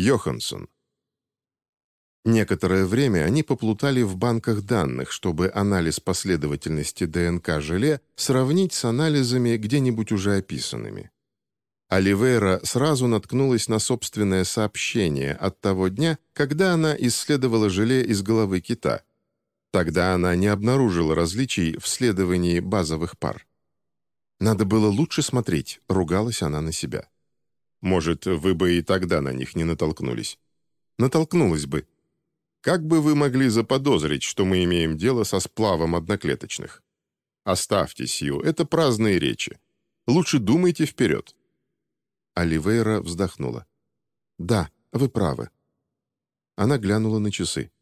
Йоханссон. Некоторое время они поплутали в банках данных, чтобы анализ последовательности ДНК желе сравнить с анализами, где-нибудь уже описанными. Оливейра сразу наткнулась на собственное сообщение от того дня, когда она исследовала желе из головы кита. Тогда она не обнаружила различий в следовании базовых пар. «Надо было лучше смотреть», — ругалась она на себя. «Может, вы бы и тогда на них не натолкнулись?» «Натолкнулась бы. Как бы вы могли заподозрить, что мы имеем дело со сплавом одноклеточных? Оставьте, Сью, это праздные речи. Лучше думайте вперед». Оливейра вздохнула. «Да, вы правы». Она глянула на часы.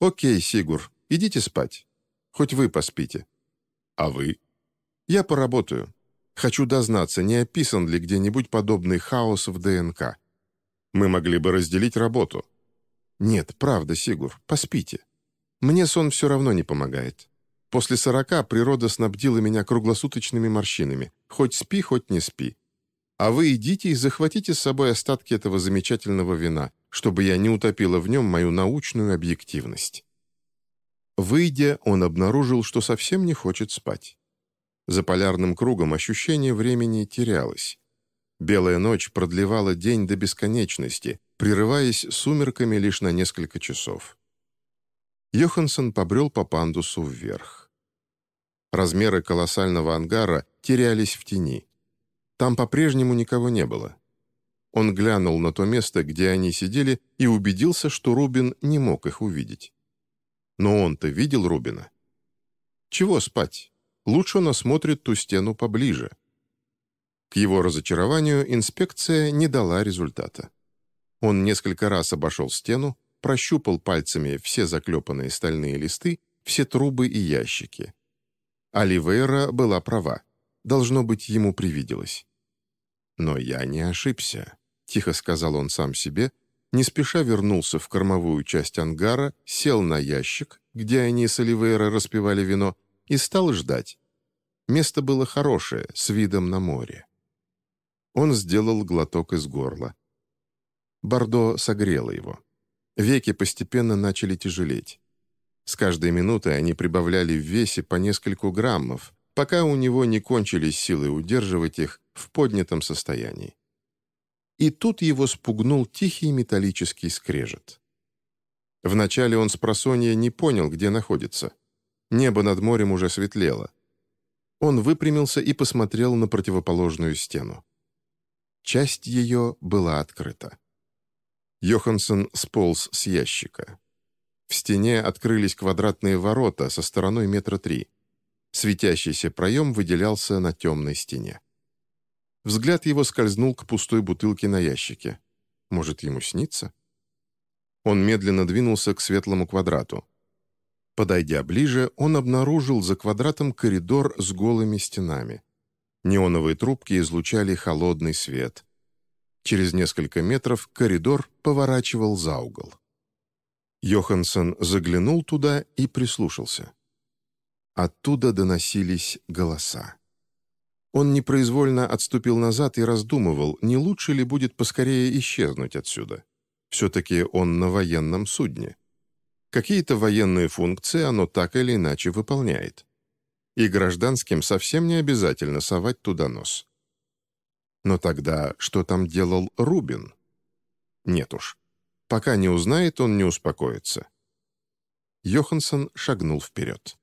«Окей, Сигур, идите спать. Хоть вы поспите». «А вы?» «Я поработаю. Хочу дознаться, не описан ли где-нибудь подобный хаос в ДНК. Мы могли бы разделить работу». «Нет, правда, Сигур, поспите. Мне сон все равно не помогает. После сорока природа снабдила меня круглосуточными морщинами. Хоть спи, хоть не спи. А вы идите и захватите с собой остатки этого замечательного вина, чтобы я не утопила в нем мою научную объективность». Выйдя, он обнаружил, что совсем не хочет спать. За полярным кругом ощущение времени терялось. Белая ночь продлевала день до бесконечности, прерываясь сумерками лишь на несколько часов. Йоханссон побрел по пандусу вверх. Размеры колоссального ангара терялись в тени. Там по-прежнему никого не было. Он глянул на то место, где они сидели, и убедился, что Рубин не мог их увидеть. Но он-то видел Рубина. Чего спать? Лучше он осмотрит ту стену поближе. К его разочарованию инспекция не дала результата. Он несколько раз обошел стену, прощупал пальцами все заклепанные стальные листы, все трубы и ящики. Оливейра была права. Должно быть, ему привиделось. «Но я не ошибся», — тихо сказал он сам себе, не спеша вернулся в кормовую часть ангара, сел на ящик, где они с Оливейра распивали вино, и стал ждать. Место было хорошее, с видом на море. Он сделал глоток из горла. Бордо согрело его. Веки постепенно начали тяжелеть. С каждой минутой они прибавляли в весе по нескольку граммов, пока у него не кончились силы удерживать их в поднятом состоянии. И тут его спугнул тихий металлический скрежет. Вначале он с просонья не понял, где находится. Небо над морем уже светлело. Он выпрямился и посмотрел на противоположную стену. Часть ее была открыта. Йоханссон сполз с ящика. В стене открылись квадратные ворота со стороной метра три. Светящийся проем выделялся на темной стене. Взгляд его скользнул к пустой бутылке на ящике. Может, ему снится? Он медленно двинулся к светлому квадрату. Подойдя ближе, он обнаружил за квадратом коридор с голыми стенами. Неоновые трубки излучали холодный свет. Через несколько метров коридор поворачивал за угол. Йоханссон заглянул туда и прислушался. Оттуда доносились голоса. Он непроизвольно отступил назад и раздумывал, не лучше ли будет поскорее исчезнуть отсюда. Все-таки он на военном судне. Какие-то военные функции оно так или иначе выполняет. И гражданским совсем не обязательно совать туда нос. Но тогда что там делал Рубин? Нет уж. Пока не узнает, он не успокоится. Йоханссон шагнул вперед.